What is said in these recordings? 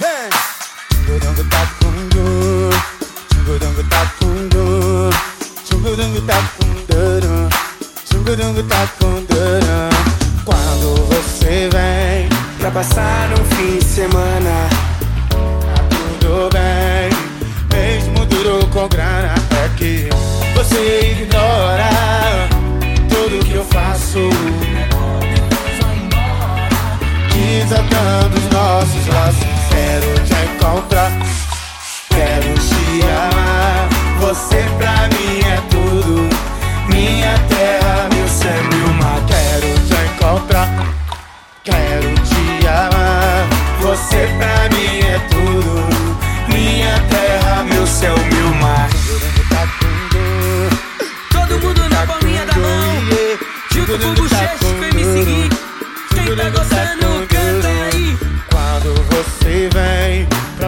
Tá tá tá Quando você vem pra passar um fim de semana, tá tudo bem, mesmo duro com grana. É que você ignora tudo que eu faço, desatando os nossos laços. primero.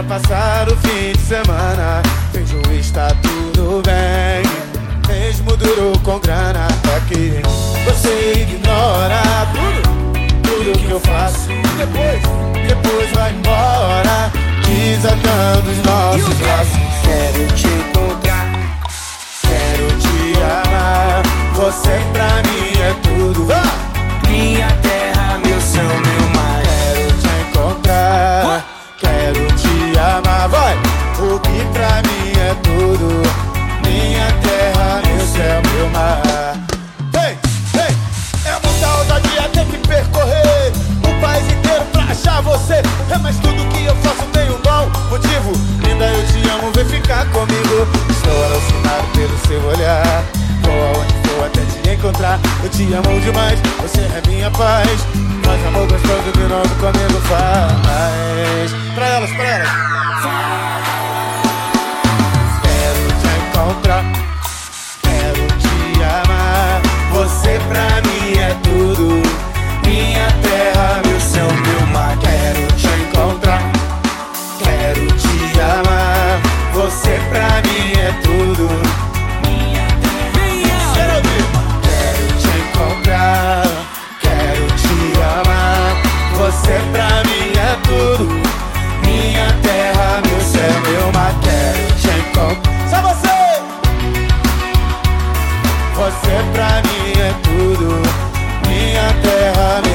Passar o fim de semana. Vejo está tudo bem. Mesmo duro com grana, é que você ignora tudo, tudo que eu faço. Depois, depois vai embora, desatando os nossos laços. Quero te encontrar. Eu te amo demais, você é minha paz. Mas amor gostoso que nós comemos. é tudo, minha terra, me